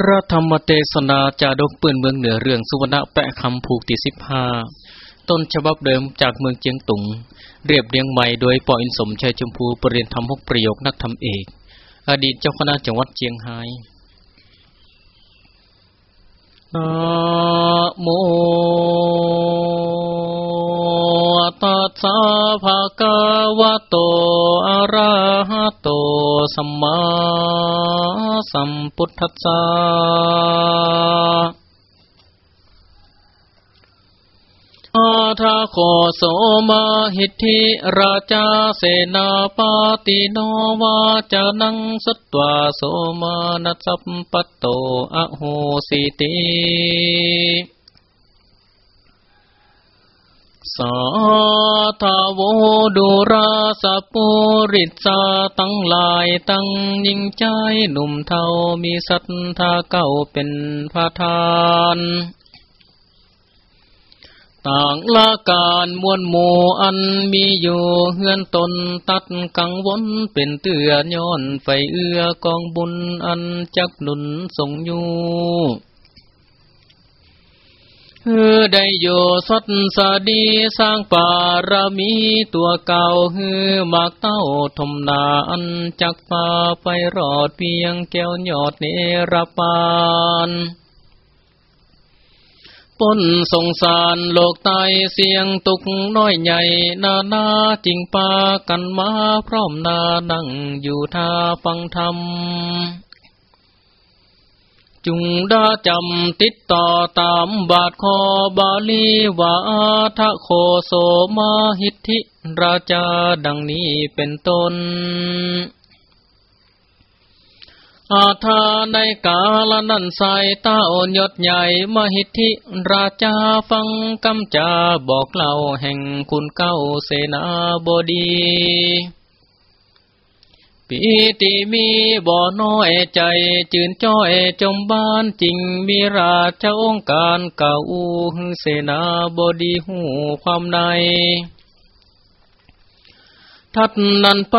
พระธรรมเทศนาจาดกปืนเมืองเหนือเรื่องสุวรรณแปะคำผูกที่สิบห้าต้นฉบับเดิมจากเมืองเจียงตุง เรียบเรียงใหม่โดยปออินสมชัยชมพูปรริยนธรรมพกประโยคนักธรรมเอก อดีตเจ้าคณะจังหวัดเจียงไฮ้นะโม ตัสสะภะคะวะโต อะระหะโต สัมมาสัมพุทธัสสะอาทาโคโสมาหิทธิราชาเสนาปาติโนวาจานังสตวาโสมานัสสัพปตโตอโหสิติ สาธาวดุราสปุริสาตั้งลายตั้งยิ่งใจหนุ่มเทามีศรัทธาเก่าเป็นพระทานต่างละการมวลหมู่อันมีอยู่เฮือนตนตัดกังวลเป็นเตือย้อนไฟเอื้อกองบุญอันจักหนุนส่งอยู่ เออได้โยสัตสดีสร้างปารมีตัวเก่าฮือมากเต้าทมนาอันจักปาไปรอดเพียงแก้วยอดเนรปานปนสงสารโลกตายเสียงตุกน้อยใหญ่ นานาจิงปากันมาพร้อมนานั่งอยู่ท่าฟังธรรม จุงดาจำติดต่อตามบาทคอบาลีวาทะโคโสมาหิทธิราชาดังนี้เป็นต้น อาทาในกาลนันใสเต้ายศใหญ่มหิทธิราชาฟังกำจาบอกเล่าแห่งคุณเก้าเสนาบดี ปีติมีบ่อน้อยใจจืนจ้อยจมบ้านจริงมีราชองค์การเก่าอูเสนาบดีหูความใน ทัดนันไป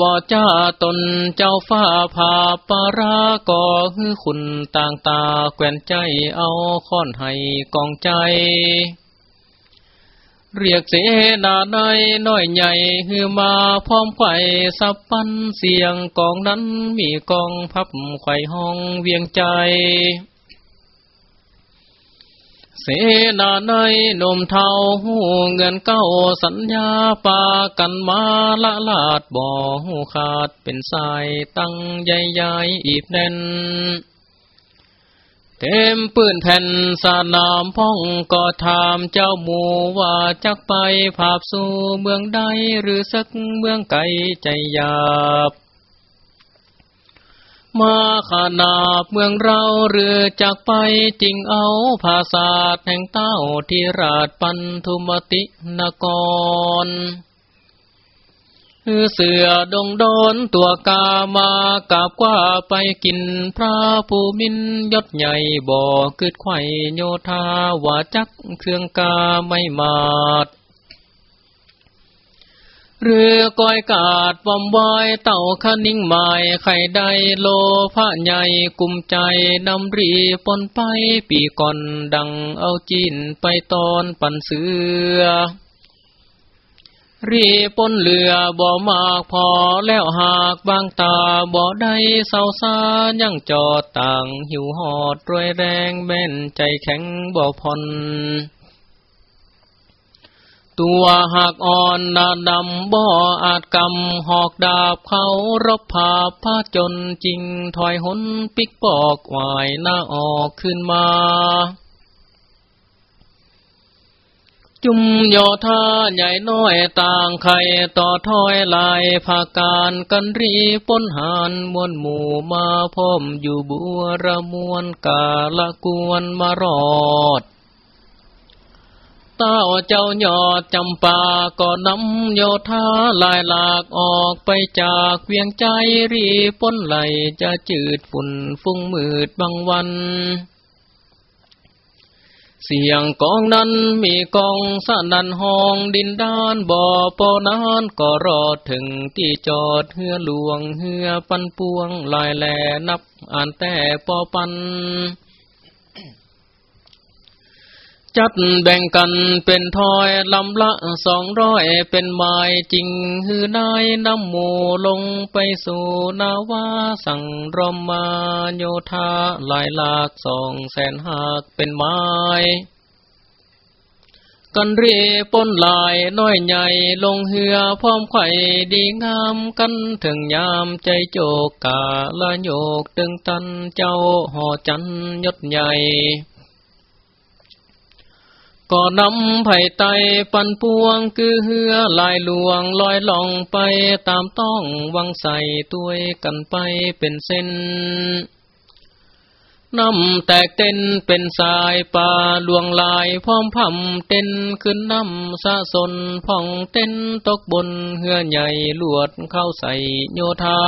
บ่จ้าตนเจ้าฟ้าผาปาราก่อฮือคุณต่างตาแกวนใจเอาค้อนให้กองใจ เรียกเสนาในน้อยใหญ่ฮือมาพร้อมไข่สับปันเสียงกองนั้นมีกองพับไข่ห้องเวียงใจ เสนาในนมเทาหูเงินเก้าสัญญาปากันมาละลาดบ่อหูขาดเป็นสายตั้งใหญ่ๆอีบแน่น เต็มปืนแผ่นสนามพ้องก็ถามเจ้าหมูว่าจักไปภาพสู่เมืองใดหรือสักเมืองไกลใจหยาบ มาขนาบเมืองเราหรือจากไปจริงเอาภาษาแห่งเต้าที่ราชปันธุมตินกร เสือดงโดนตัวกามากาบกว่าไปกินพระภูมินยศใหญ่บ่อคืดไข่โยธาว่าจักเครื่องกาไม่มาดเรือก้อยกาดปอมวายเต่าคนิ่งหมายไข่ใดโลพระใหญ่กุมใจนำรีปนไปปีก่อนดังเอาจีนไปตอนปันเสือ รีปนเหลือบ่มากพอแล้วหากบางตาบ่ได้เศร้าซายังจอดต่างหิวหอดรวยแรงแม่นใจแข็งบ่พอนตัวหักอ่อนนาดำบ่อาจกำหอกดาบเขารบผาผ้าจนจริงถอยหนปิกปอกวายหน้าออกขึ้นมา จุมโยธาใหญ่น้อยต่างไข่ต่อถอยลายภาการกันรีปนหานมวลหมู่มาพร้อมอยู่บัวระมวลกาละกวนมารอดต้าเจ้ายอดจำปาก็นำโยธาลายหลากออกไปจากเวียงใจรีปนไหลจะจืดฝุ่นฟุ้งมืดบางวัน เสียงกองนั้นมีกองสนันห้องดินด้านบ่อปอนานก็รอดถึงที่จอดเฮือหลวงเฮือปันปวงลายแหลนับอ่านแต่ปอปัน จัดแบ่งกันเป็นทอยลำละสองร้อยเป็นไม้จริงฮือนายน้ำหมูลงไปสู่นาวาสั่งรมมาโยธาลายหลากสองแสนหักเป็นไม้กันเรีปนลายน้อยใหญ่ลงเหือพร้อมไข่ดีงามกันถึงยามใจโจกกาละโยกตึงตันเจ้าห่อจันยศใหญ่ ก็นำไผ่ไตปันปวงคือเหือลายหลวงลอยล่องไปตามต้องวังใส่ตัวกันไปเป็นเส้นน้ำแตกเต้นเป็นสายป่าลวงลายพร้อมพำเต้นขึ้นน้ำสะสนพ่องเต้นตกบนเหือใหญ่ลวดเข้าใส่โยธา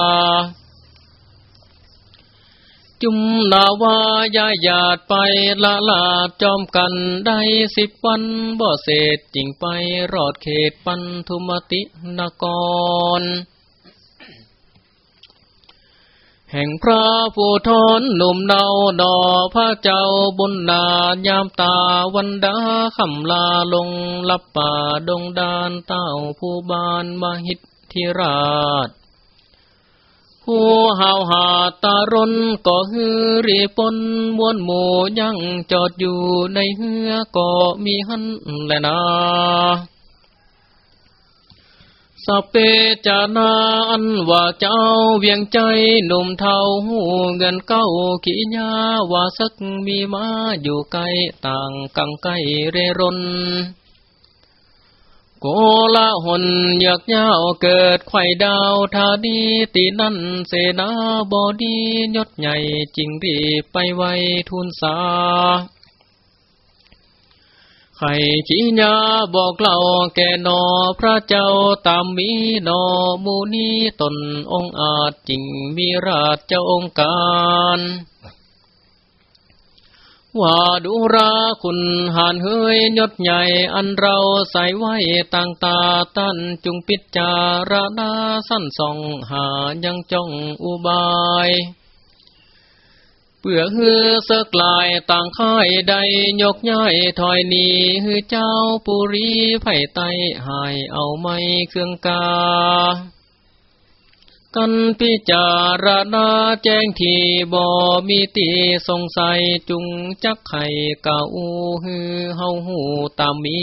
จุมนาวายาหยาดไปละลาดจอมกันได้สิบวันบ่เศษจริงไปรอดเขตปันทุมตินกร แห่งพระผู้ทอนหนุ่มเนาดอพระเจ้าบุญนายามตาวันดาคำลาลงลับป่าดงดานเต้าผู้บานมาหิตธิราช ผู้หาวหาตารนก็ฮือรีปนมวนหมูยังจอดอยู่ในเฮือก็มีหันแลนาสเปจานาอันว่าเจ้าเวียงใจหนุ่มเทาหูเงินเก้าขีญาว่าสักมีมาอยู่ไกลต่างกังไกเรรน โกละหนอยากยาวเกิดไข่ดาวทาดีตีนั่นเสนาบอดียศใหญ่จริงรีไปไวทุนสาไข่ขีญาบอกเล่าแก่นอพระเจ้าตามมีนอมูนีตนองอาจจริงมีราชเจ้าองค์การ ว่าดูราคุณหานเฮยยศใหญ่อันเราใส่ไว้ต่างตาตั้นจุงปิจารณาสั้นส่องหายังจ้องอุบายเปื่อฮือเสกลายต่างค่ายใดยกย้ายถอยนีฮือเจ้าปุรีไผ่ไตหายเอาไม่เครื่องกา กันพิจารณาแจ้งทีบ่มีตีสงสัยจุงจักไข่เก่าฮือเฮาหูตามมี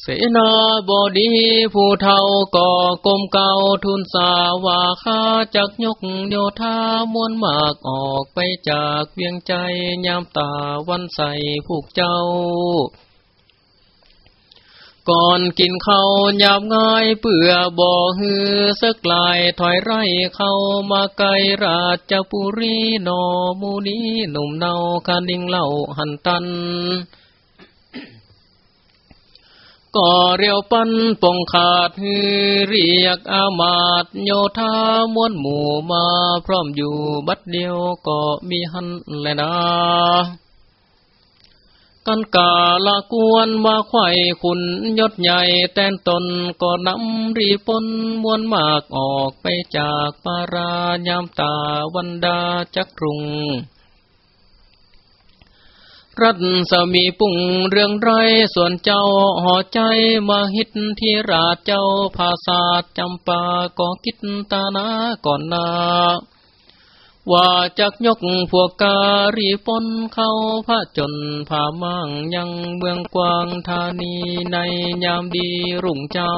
เสนาบดีผู้เท่าก่อกลมเก่าทุนสาวาคาจักยกโยธามวนมากออกไปจากเวียงใจยามตาวันใสผูกเจ้า ก่อนกินเขาหยาบง่ายเปื่อบ่อฮือสักลายถอยไรเข้ามาไกลราชปุรีนอมูนีหนุ่มเนาคันดิงเล่าหันตันก่อเรียวปันปงขาดฮือเรียกอามาตโยธามวนหมู่มาพร้อมอยู่บัดเดียวก็มีหันแลนา กันกาละกวนมาไข่ขุนยศใหญ่แตนตนก็นำรีปนมวนมากออกไปจากปารายามตาวันดาจักรุง รัตสมีปุ่งเรื่องไรส่วนเจ้าห่อใจมาหิตที่ราชเจ้าภาษาจำปาก็คิดตานาก่อนนา ว่าจักยกพวกการีปนเข้าพระจนผามั่งยังเมืองกวางธานีในยามดีรุ่งเจ้า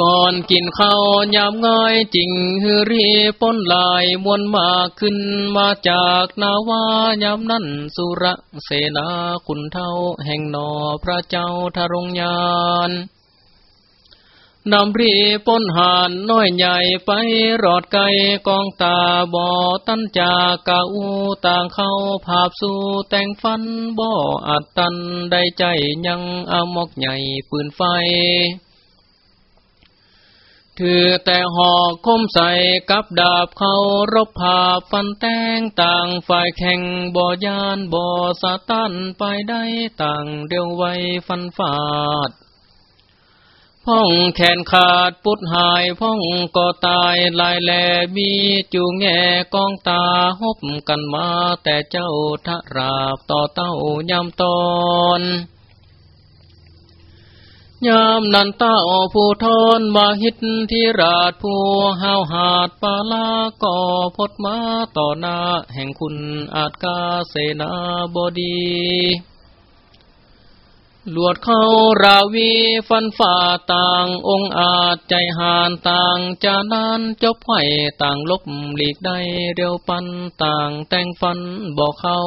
ก่อนกินข้าวยามง่ายจริงฮือรีปนลายมวนมาขึ้นมาจากนาวายามนั้นสุระเสนาคุณเท่าแห่งนอพระเจ้าทรงยาน นำรีป้นหานน้อยใหญ่ไปรอดไกลกองตาบ่อตันจากกาอูต่างเข้าภาพสู่แต่งฟันบ่ออัดตันได้ใจยังอมอกใหญ่ปืนไฟถือแต่หอกคมใส่กับดาบเขารบผาฟันแตงต่างฝ่ายแข่งบ่อยานบ่อสะตันไปได้ต่างเดียวไว้ฟันฟาด พ่องแขนขาดปุดหายพ่องก็ตายลายแลมีจูงแง่กองตาหบกันมาแต่เจ้าทะราบต่อเต้ายำตอนยามนันตาอผู้ทอนมาหิตที่ราชผู้ห้าวหาดปาลาก่อพดมาต่อหน้าแห่งคุณอาจกาเสนาบดี ลวดเข้าราวีฟันฝ่าต่างองอาจใจหานต่างจานันจบไข่ต่างลบหลีกได้เร็วปันต่างแต่งฟันบอกเขา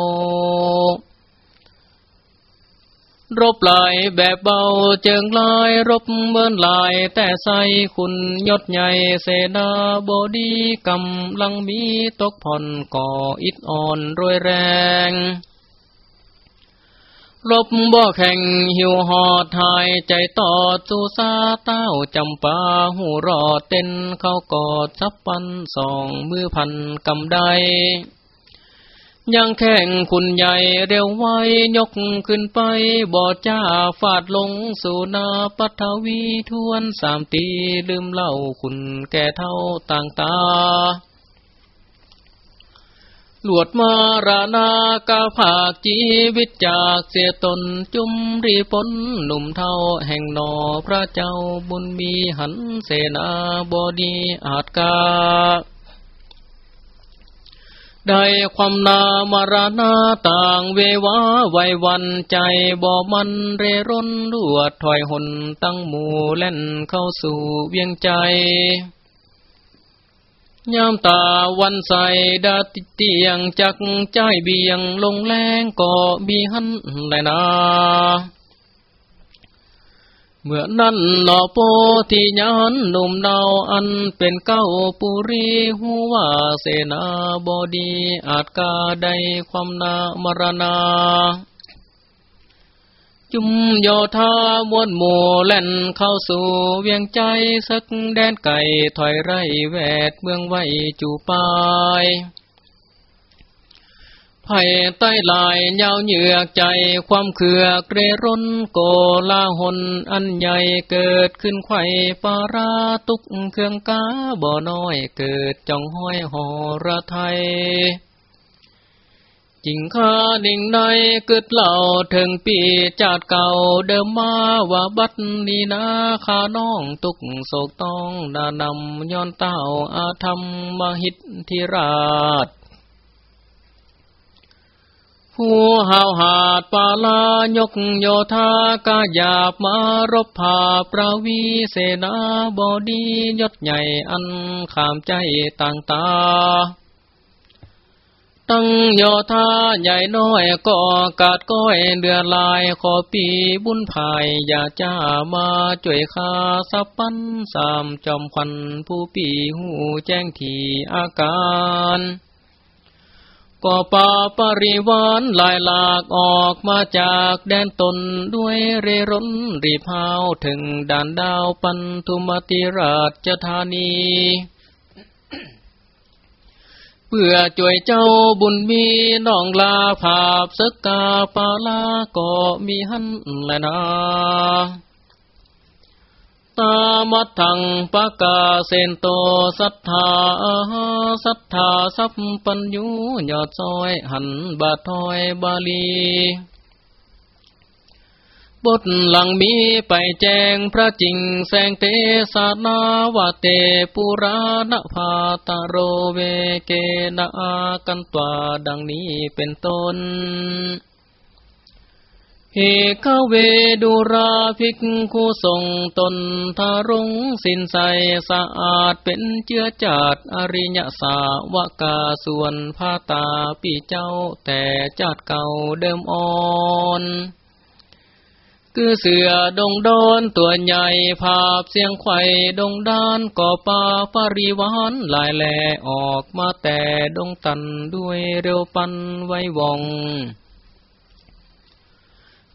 รบลายแบบเบาเจิงลายรบเมินลาย แต่ใส่คุณยศใหญ่เสนาบดีกำลังมีตกผ่อนก่ออิดอ่อนรวยแรง รบบ่แข่งหิวหอดทายใจต่อจูซาเต้าจำปาหูรอดเต้นเข้ากอดซับปันสองมือพันกำได้ยังแข่งคุณใหญ่เร็วไวยกขึ้นไปบอดจ้าฟาดลงสู่นาปัทวีทวนสามตีลืมเล่าคุณแก่เท่าต่างตา หลวดมาราณากาภาคจีวิตจากเสียตนจุมรีปนหนุ่มเท่าแห่งนอพระเจ้าบุญมีหันเสนาบดีอาจกาได้ความนามารณาต่างเววาไววันใจบ่มันเรร่นรวดถอยหนตั้งหมู่เล่นเข้าสู่เวียงใจ ยามตาวันใสดาติเตียงจักใจเบียงลงแรงก็มีหันแลนาเมื่อนั้นหนอโปที่ยานหนุ่มเนาอันเป็นเก้าปุรีหัวเสนาบดีอาจกาได้ความนามรณา จุมโยธามวนหมู่แล่นเข้าสู่เวียงใจสักแดนไก่ถอยไรแวดเมืองไว้จูปายไผ่ใต้ลายยาวเหยือกใจความเขือเกรร่นโกลาหนอันใหญ่เกิดขึ้นไข่ปาราตุกเครื่องกาบ่อน้อยเกิดจ้องห้อยหอระไทย จิงข้าดิ่งในกึดเหล่าถึงปีจาดเก่าเดิมมาว่าบัดนี้นาข้าน้องตุกโศกต้องดานำย้อนเต้าอาธรรมมหิตธิราชผู้หาวหาดปาลายกโยธากาหยาบมารบผาประวีเสนาบอดียศใหญ่อันขามใจต่างตา ตั้งโยธาใหญ่น้อยก็กาดก้อยเดือลายขอปีบุญภายอย่าจ้ามาจ่วยคาสับปันสามจอมควันผู้ปีหูแจ้งทีอาการก็ป่าปริวานลายหลากออกมาจากแดนตนด้วยเรร่นรีพาวถึงด่านดาวปันทุมติราชธานี เพื่อจ่วยเจ้าบุญมีน้องลาภาพสกกาปาลาก็มีหันแลนาตามัทังปะกาเซนโตสัทธาสัทธาสัพปัญญูยอดซอยหันบาทอยบาลี บทหลังมีไปแจ้งพระจริงแสงเตสานาวาเตปุราณภาตโรเวเกนากันตวาดังนี้เป็นต้นเฮกเวดูราภิกขุทรงตนทารงสินใสสะอาดเป็นเจือจาดอริยสาวกาส่วนพาตาปีเจ้าแต่จาดเก่าเดิมอ่อน คือเสือดงดอนตัวใหญ่ภาพเสียงไข่ดงด้านก่อป่าปริวานลายแหลออกมาแต่ดงตันด้วยเร็วปันไว้วอง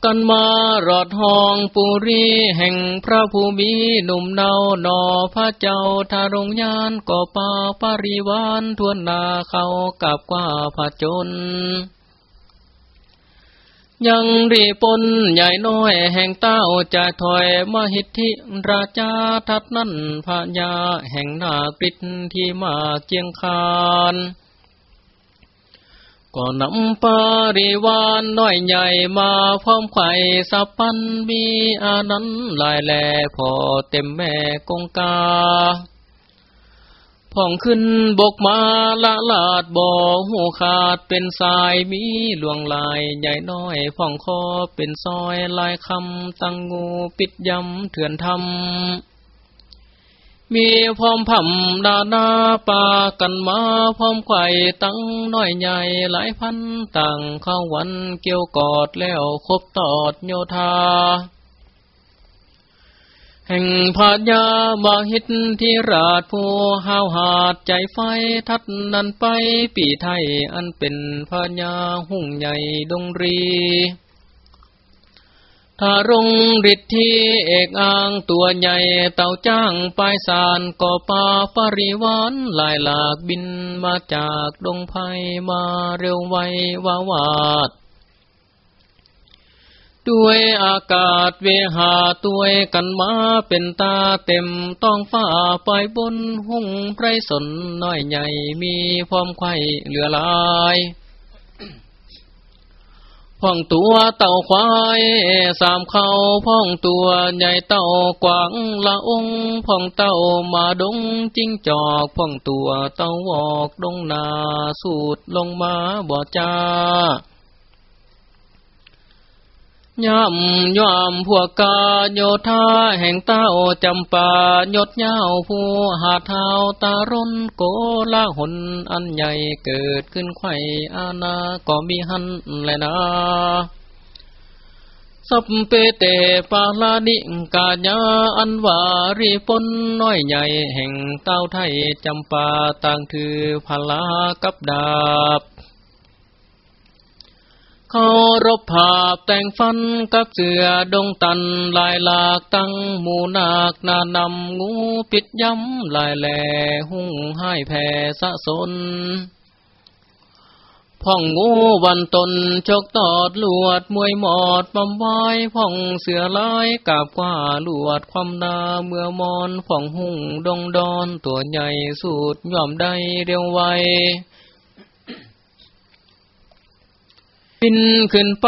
กันมารอดห้องปุรีแห่งพระภูมิหนุ่มเนาหนอพระเจ้าทารงยานก่อป่าปริวานทวนนาเขากับกว่าผจญ ยังรีปนใหญ่น้อยแห่งเต้าจะถอยมหิทธิราชาทัดนั่นพญาแห่งนาปิดที่มาเกียงคานก็นำปาริวานน้อยใหญ่มาพร้อมไข่สับปันมีอานั้นลายแหล่พอเต็มแม่กงกา พ่องขึ้นบกมาละลาดบ่อหูขาดเป็นสายมีหลวงลายใหญ่น้อยพ่องคอเป็นซอยลายคำตังงูปิดยำเถื่อนทำมีพร้อมผ่ำดาดาปากันมาพร้อมไข่ตั้งน้อยใหญ่หลายพันต่างเข้าวันเกี่ยวกอดแล้วคบตอดโยธา แห่งพาญาบาหิตที่ราชผู้ห้าวหาดใจไฟทัดนันไปปีไทยอันเป็นพาญาหุ่งใหญ่ดงรีถารงฤทธิเอกอ้างตัวใหญ่เต่าจ้างปลายสารก่อป่าปริวานลายหลากบินมาจากดงไพมาเร็วไววาวาด ด้วยอากาศเวหาตัวกันมาเป็นตาเต็มต้องฝ้าไปบนหุ่งไพรสนน้อยใหญ่มีพร้อมไข่เหลือลายพ่องตัวเต่าควายสามเขาพ่องตัวใหญ่เต่ากวางละองพ่องเต่ามาดงจิ้งจอกพ่องตัวเต่าวอกดงนาสูดลงมาบ่จ้า ย่ำย่อมพวกกาโยธาแห่งเต้าจำปายดเย้าผู้หาเท้าตาร้นโกละหนอันใหญ่เกิดขึ้นไข่อาณาก็มีหันแลนะสัพเปเตปาลาดิกาญาอันวารีปนน้อยใหญ่แห่งเต้าไทยจำปาต่างถือพลากับดาบ เขารบภาพแต่งฟันกับเสือดงตันลายหลากตั้งหมูนากนานำงูปิดย้ำลายแหล่หุ่งให้แผ่สะสนพ่องงูวันตนชกตอดลวดมวยหมอดบำไว้พ่องเสือลายกาบกว่าลวดความดาเมื่อมอนพ่องหุ่งดงดอนตัวใหญ่สุดย่อมได้เร็วไว บินขึ้นไป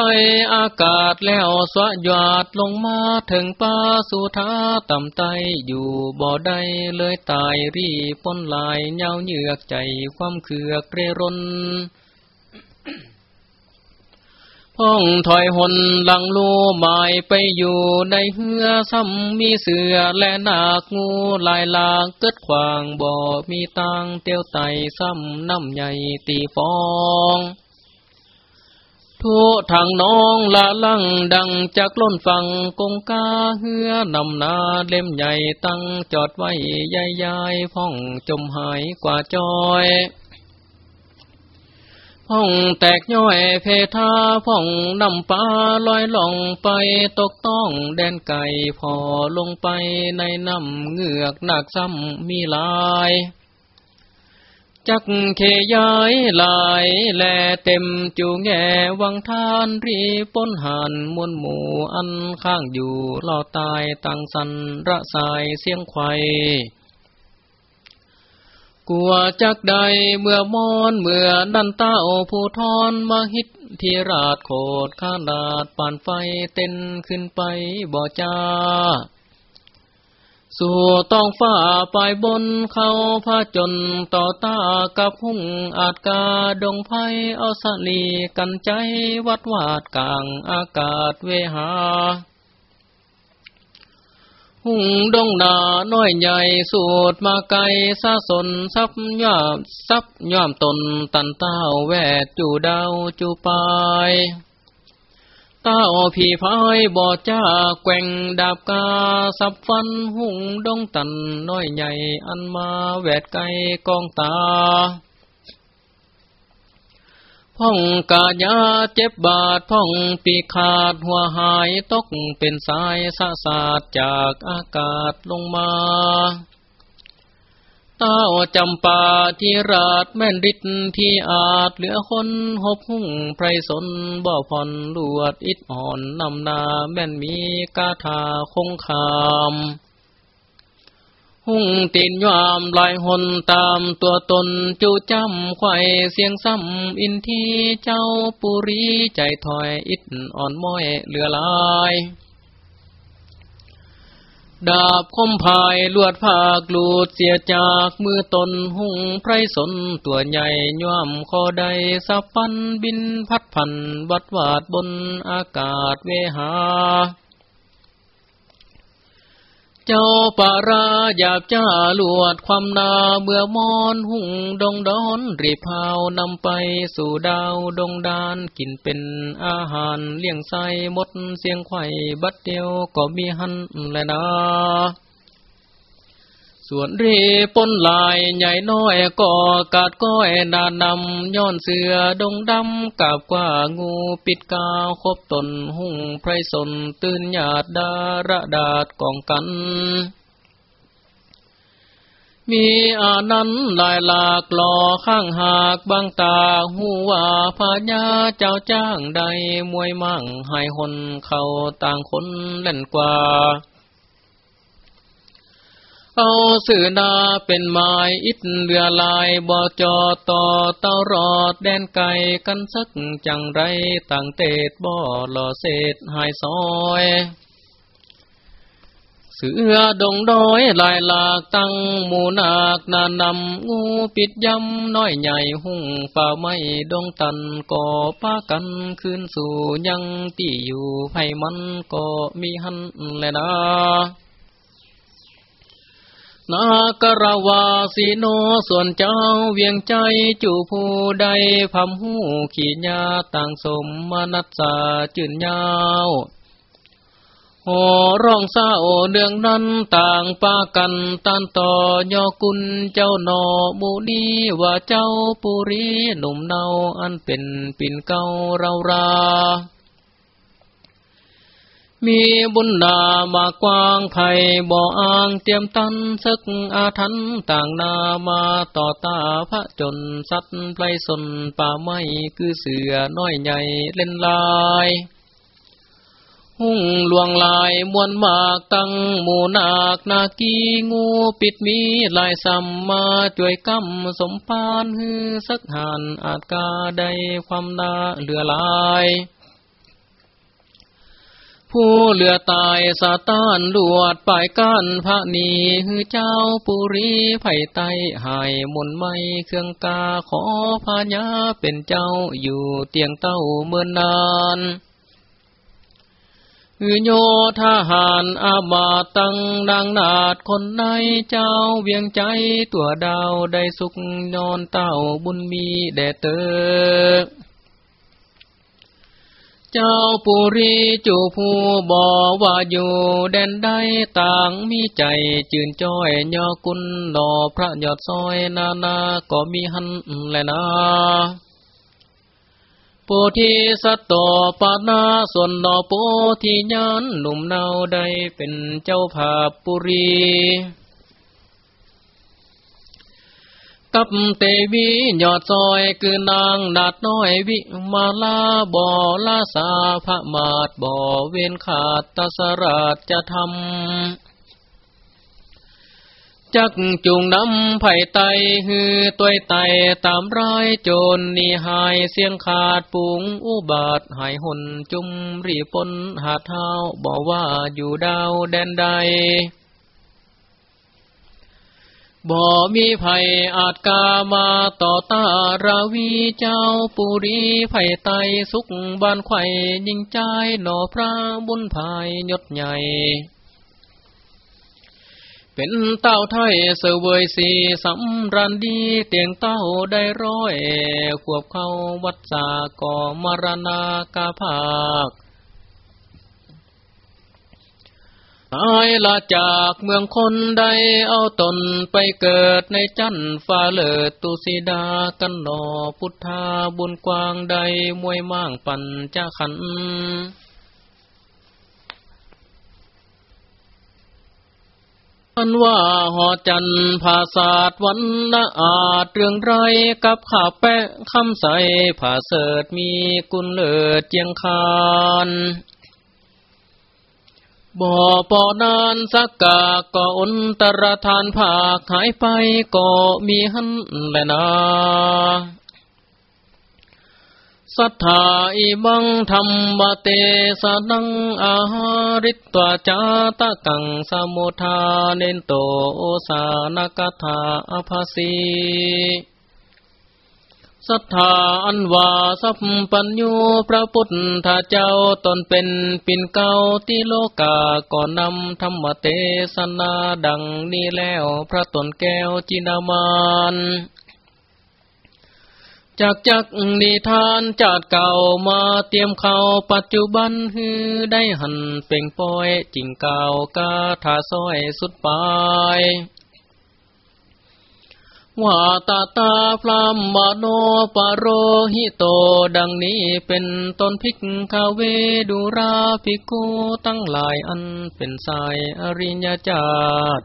อากาศแล้วสวหยาดลงมาถึงป้าสุธาต่ำไตอยู่บ่อใดเลยตายรีปนลายเงาเหยือกใจความเขือกเรรนพ้องถอยหนหลังลูหมายไปอยู่ในเหือซ้ำมีเสือและนาคงูลายลางเกิดขวางบ่ มีตังเตียวไตซ้ำน้ำใหญ่ตีฟอง ทุทางน้องละลังดังจากล้นฝั่งกงกาเฮือนำนาเล่มใหญ่ตั้งจอดไว้ใหญ่ใหญ่พ่องจมหายกว่าจอยพ่องแตกย่อยเพทาพ่องนำปลาลอยล่องไปตกต้องแดนไก่พอลงไปในน้ำเงือกหนักซ้ำมีลาย จักเคยายลายแลเต็มจูแงวังทานรีปนหันมวนหมู่อันข้างอยู่ล่าตายตังสันระสายเสียงไข่กลัวจักใดเมื่อมอนเมื่อนันเต้าผู้ทอนมาฮิตทีราดโคดข้านาดป่านไฟเต้นขึ้นไปบ่จ้า สู่ต้องฝ้าไปบนเขาพาจนต่อตากับหุ่งอาจกาดงไพเอาสลีกันใจวัดวาดกลางอากาศเวหา หุ่งดงนาน้อยใหญ่สูดมาไกลสะสนซับย่อมซับย่อมตนตันเต้าแวดจูดาวจูปาย ต้าผีพายบอจ้าแกว่งดาบกา สับฟันหุ่งดงตันน้อยใหญ่อันมาแวดไกกองตาพ่องกาญาเจ็บบาดพ่องปีขาดหัวหายตกเป็นสายสะสาดจากอากาศลงมา ต้าจำปาที่ราดแม่นริดที่อาจเหลือคนหบหุ่งไพรสนบ่อผ่อนลวดอิดอ่อนนำนาแม่นมีกาถาคงคาม หุ่งตีนยามลายหนตามตัวตนจูจำไข่เสียงซ้ำอินทีเจ้าปุรีใจถอยอิดอ่อนม้อยเหลือลาย ดาบคมพายลวดภาคลูดเสียจากมือตนหุ่งไพรสนตัวใหญ่ย่อมคอใดสับฟันบินพัดพันวัดวาดบนอากาศเวหา เจ้าปาราหยาบจ้าลวดความนาเมื่อมอนหุ่งดงดอนรีพาวนำไปสู่ดาวดงดานกินเป็นอาหารเลี้ยงไส้มดเสียงไข่บัดเดียวก็มีหันแลยนะ ส่วนเรปนลายใหญ่น้อยก็กาดก้อยนานนำย้อนเสือดงดำกับกว่างูปิดกาวคบตนหุ่งไพรสนตื่นหยาดดาระดาดกองกัน มีอานั้นลายหลากหล่อข้างหากบางตาหูว่าพญาเจ้าจ้างใดมวยมั่งหายหนเขาต่างคนเล่นกว่า เอาสื่อนาเป็นไม้อิดเรือลายบ่อจอต่อเตารอดแดนไก่กันสักจังไรต่างเตดบ่อหล่อเศษหายซอยเสือดงดอยลายหลากตั้งหมูนากนานำงูปิดยำน้อยใหญ่หุ่งฝ่าไม่ดงตันก่อป้ากันขึ้นสู่ยังตี่อยู่ไผมันก็มีหันแลยนะ นากราวาสีโนส่วนเจ้าเวียงใจจูผู้ใดพำหูขีญาต่างสมมนัสสาจืนยาวโหร้องเศร้าเดืองนั้นต่างปากันตันต่อยอกุลเจ้านอมูนีว่าเจ้าปุรีหนุ่มเนาอันเป็นปิ่นเก้าเรารา มีบุญนามากว้างไผ่บ่ออ่างเตรียมตันซึกอาทันต่างนามาต่อตาพระจนสัตว์ไพรสนป่าไม้คือเสือน้อยใหญ่เล่นลายหุ่งลวงลายมวนมากตั้งหมูนาคนากีงูปิดมีลายสัมมาจ่วยกำสมปานฮือสักหันอาจกาได้ความนาเหลือลาย ผู้เหลือตายสาตานลวดปายก้านพระนีฮือเจ้าปุรีไผ่ไตหายมนไม่เครื่องกาขอพาญาเป็นเจ้าอยู่เตียงเต้าเมื่อนนานฮือโยทหารอาบาตังดังนาดคนในเจ้าเวียงใจตัวดาวได้สุขนอนเต้าบุญมีแด่เตอ เจ้าปุรีจูผู้บอว่าอยู่แดนใดต่างมีใจจื่นจ้อยยอกุลหล่อพระยอดซอยนานาก็มีหันแลนาโพธิสัตตปานาส่วนดอโพธิญาณหนุ่มเนาได้เป็นเจ้าภาพปุรี กับเตวียอดซอยคือนางนาดน้อยวิมาลาบ่อลาสาพระมาดบ่อเวนขาดตสราชจะทำจักจุงน้ำไผ่ไตฮือตัวไตตามร้ายโจรนี่หายเสียงขาดปุงอุบาทหายหนจุมรีปนหาเท้าบอกว่าอยู่ดาวแดนใด บ่มีภัยอาจกามาต่อตาราวีเจ้าปุรีไผ่ไตสุขบานไข่ยิงใจหนอพระบุญภายยศใหญ่ เป็นเต้าไทยเสวยสีสำรันดีเตียงเต้าได้ร้อย ขวบเข้าวัดสาก่อมรณากาภาค ตายละจากเมืองคนใดเอาตนไปเกิดในจันฟ้าเลิศตุสีดากันหนอพุทธาบุญกวางใดมวยมั่งปัญจขันอันว่าหอจันภาศาสวันละอาจเรื่องไรกับขาแปะคำใสผาเสดมีกุลเลิศเจียงคาน บ่อปอนานสักกาก็อนตรธานภาหายไปก็มีหันแลนาสัทธาอิบังธรรมเตสนังอาหาริตวาจาตะกังสมุทาเนนโตโอสานกถาอภาสี ศรัทธาอันว่าสัพปัญญูพระพุทธเจ้าตนเป็นปินเก้าที่โลกาก่อนนำธรรมเทศนาดังนี้แล้วพระตนแก้วจินามานจากจักนิทานจัดเก่ามาเตรียมเข้าปัจจุบันฮือได้หันเป่งปอยจิงเก่ากาถาซอยสุดปลาย ว่าตาตาพรามมโนปโรหิโตดังนี้เป็นตนพิกคาเวดูราภิกขุตั้งหลายอันเป็นสายอริญญาจาต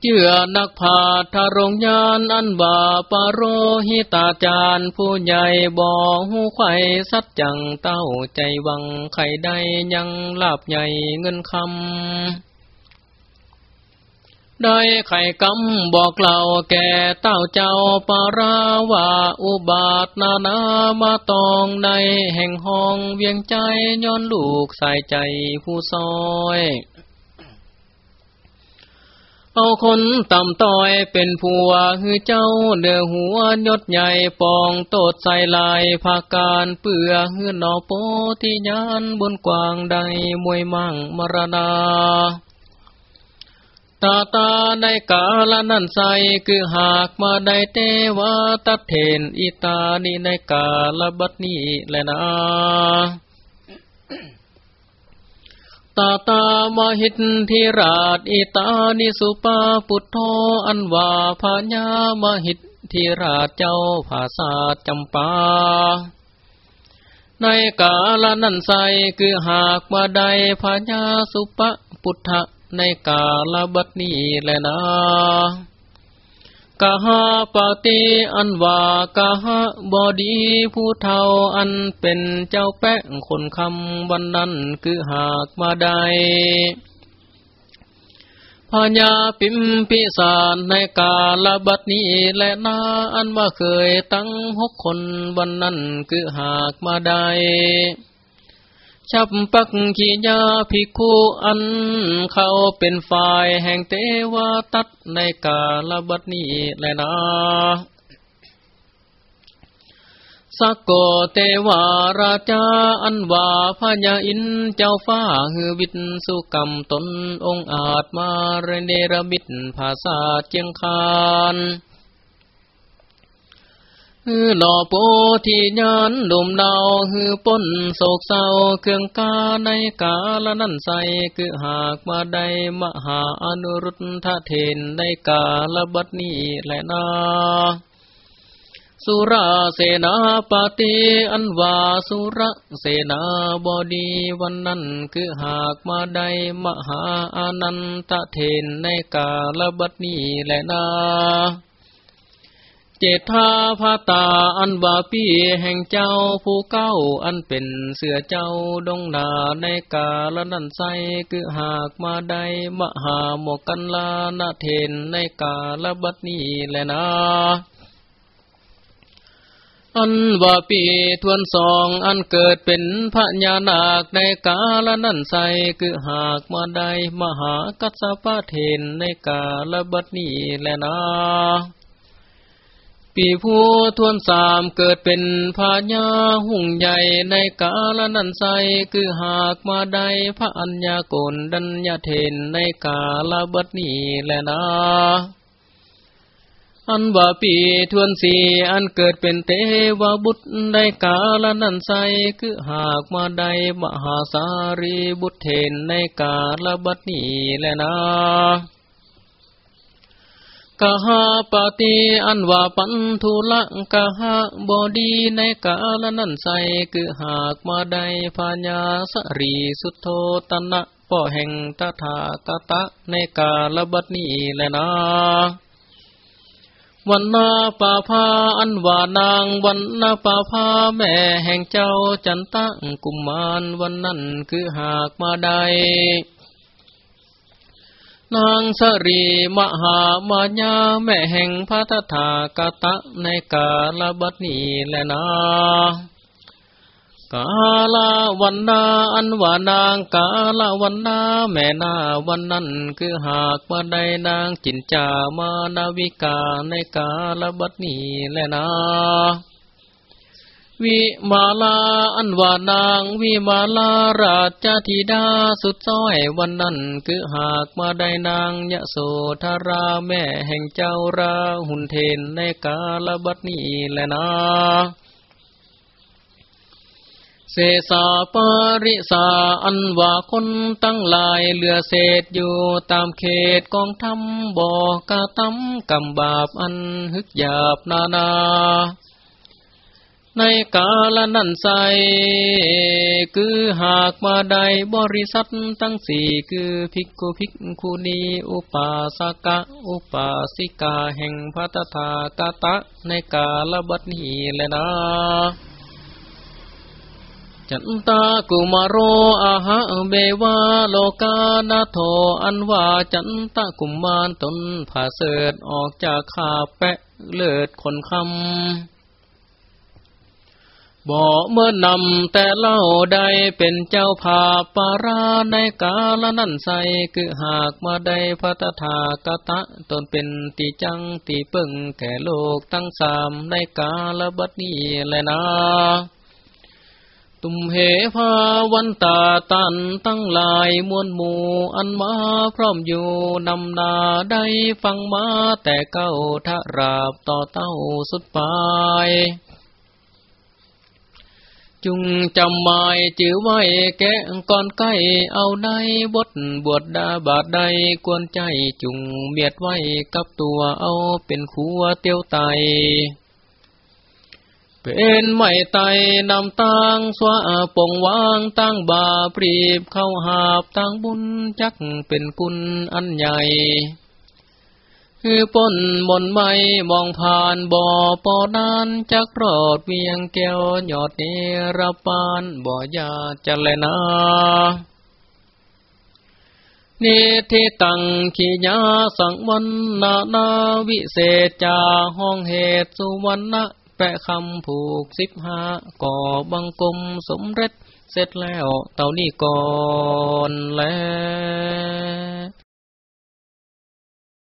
เจือนักพาทารงยานอันบาปโรหิตาจารย์ผู้ใหญ่บ่อหูไข่สัดจังเต้าใจวังไข่ได้ยังลาบใหญ่เงินคำ ได้ไข่กำบอกเล่าแก่เต้าเจ้าปาราวาอุบาทนานามาตองในแห่งห้องเวียงใจย้อนลูกใส่ใจผู้ซอยเอาคนต่ำต้อยเป็นผัวคือเจ้าเดือหัวยศใหญ่ปองโตดใส่ลายภาการเปื่อเฮือนอโปที่ยานบนกวางใดมวยมั่งมรณา ตาตาในกาลนันใสคือหากมาได้เตวาตัดเทนอิตานีในกาลบัดนี้แลนะตาตามหิตทิราชอิตานิสุปาปุตโธอันว่าพญามหิตทิราชเจ้าภาษาจำปาในกาลนันใสคือหากมาได้พญาสุปปุทธะ ในกาลบัดนี้แลนะกะหาปฏิอันว่ากะหาบอดีผู้เท่าอันเป็นเจ้าแป้งคนคำวันนั้นคือหากมาได้พญาปิมพิสารในกาลบัดนี้และนาอันว่าเคยตั้งหกคนวันนั้นคือหากมาได้ ชับปักขีญาภิกขุอัน เขาเป็นฝ่ายแห่งเทวตัดในกาลบัดนี้แลนะสักโกเตวาราชาอันว่าพญาอินเจ้าฟ้าฮือวิตสุกรรมตนองอาจมาเรเนรมิตภาษาเจียงคาน ฮือหล่อโปที่ยานดุมดาวฮือป้นโศกเศร้าเครื่องกาในกาละนั่นใสคือหากมาได้มหาอนุรุทธเทนในกาละบัดนี้แหละนาสุราเสนาปฏิอันวาสุรเสนาบดีวันนั้นคือหากมาได้มหาอนันตเทนในกาละบัดนี้แหละนา เจตาพาตาอันบาปีแห่งเจ้าผู้เก้าอันเป็นเสือเจ้าดงนาในกาละนันไซคือหากมาได้มหาโมกันลานาเทนในกาละบัดนี้แลนะอันว่าปีทวนสองอันเกิดเป็นพระญานาคในกาละนันไซคือหากมาได้มหากัสปะเทนในกาละบัดนี้แลนะ ปีผู้ทวนสามเกิดเป็นพาญาหุ่งใหญ่ในกาลนันไซคือหากมาได้พระอัญญากนดัญญาเทนในกาลบัดนี้แลนะอันว่าปีทวนสีอันเกิดเป็นเทวบุตรได้กาลนันใสคือหากมาได้มหาสารีบุตรเทนในกาลบัดนี้แลนะ กะหาปฏิอันว่าปันทุละกะหาบอดีในกาลนันใสคือหากมาได้พญาสรีสุทโธตนะป่อแห่งตถาคตะในกาลบัดนี้แลนะวันนาป่าพาอันว่านางวันนาป่าพาแม่แห่งเจ้าจันตังกุมมารวันนั้นคือหากมาได้ นางสรีมหามายาแม่แห่งพระตถากตะในกาลบัดนี้แลนะกาลาวันนาอันวานางกาลาวันนาแม่นาวันนั้นคือหากว่าใดนางจินจามานาวิกาในกาลบัดนี้แลนะ วิมาลาอันว่านางวิมาลาราชธิดาสุดซ้อยวันนั้นคือหากมาได้นางยะโสธราแม่แห่งเจ้าราหุนเทนในกาลบัดนี้แลนะเสสาปาริสาอันว่าคนตั้งหลายเหลือเศษอยู่ตามเขตกองทำบ่อกาตำกำบาปอันฮึกหยาบนานา ในกาลนั้นใส คือหากมาได้บริษัทตั้งสี่คือภิกขุภิกขุณีอุปาสกะ อุปาสิกาแห่งพัตถากตะ ในกาลบัดนี้แลนะจันตากุมารโรอาหะเบวาโลกานาโทอันว่าจันตากุมมารตนผ่าเสดออกจากขาแปะเลิดคนคำ บ่เมื่อนำแต่เล่าได้เป็นเจ้าภาปาราในกาลนั้นใสคือหากมาได้พัตถากตะตนเป็นตีจังตีปึงแก่โลกตั้งสามในกาลบัดนี้แลนะตุมเหภาวันตาตันตั้งหลายมวลหมู่อันมาพร้อมอยู่นำนาได้ฟังมาแต่เก้าทาราบต่อเต้าสุดปลาย จุงจำหมายจื้อไว้แกะก่อนใกล้เอาได้บทบวชดาบาดใดกวนใจจุงเมียดไว้กับตัวเอาเป็นขัวเตียวไตเป็นไม่ไตนำตังสวะปงวางตั้งบาปรีบเข้าหาบตั้งบุญจักเป็นกุลอันใหญ่ คือป้นมนไม่มองผ่านบ่อปอนานจักรอดเวียงแก้วหยอดเนรปานบ่อยาจะแลนาเนธิตังขีญาสังวันนานาวิเศษจาห้องเหตุสุวรรณะแปะคำผูกสิบห้าก่อบังกลมสมเร็จเสร็จแล้วเต่านี้ก่อนแล้ว